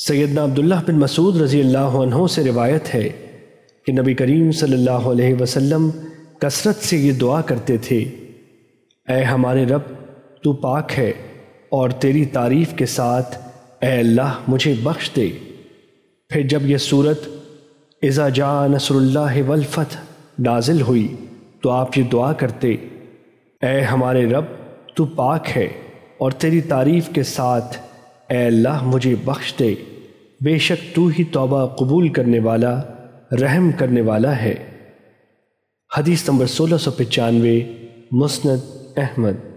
سیدنا عبداللہ بن مسعود رضی اللہ عنہ سے روایت ہے کہ نبی کریم صلی اللہ علیہ وسلم کثرت سے یہ دعا کرتے تھے، اے ہمارے رب، تو پاک ہے اور تیری تعریف کے ساتھ اے اللہ مجھے بخش دے۔ پھر جب یہ صورت اذا جاء نصر اللہ والفتح نازل ہوئی، تو آپ یہ دعا کرتے، اے ہمارے رب، تو پاک ہے اور تیری تعریف کے ساتھ اے اللہ مجھے بخش دے۔ بے شک تو ہی توبہ قبول کرنے والا، رحم کرنے والا ہے۔ حدیث نمبر سولہ سو پچانوے، مسند احمد۔